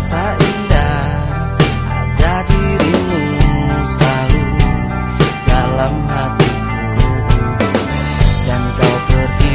terasa indah ada dirimu selalu dalam hatiku. Dan kau pergi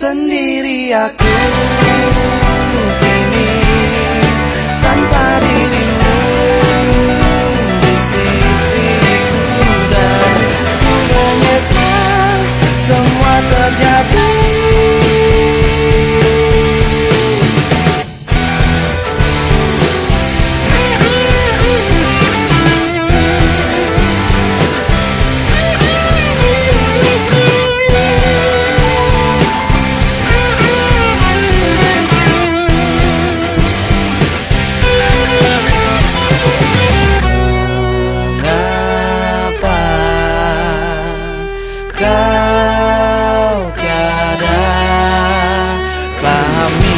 Sendiri aku kini tanpa dirimu di sisiku dan ku menyesal semua terjadi. kau tiada. Pahami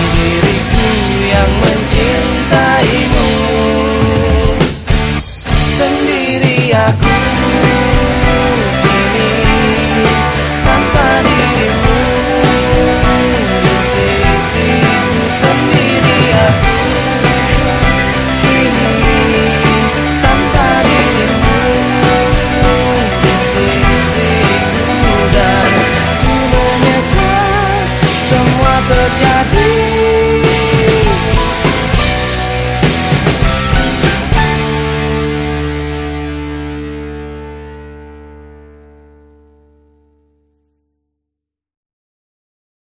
terjadi